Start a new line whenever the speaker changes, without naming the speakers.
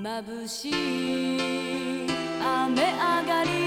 眩しい雨上がり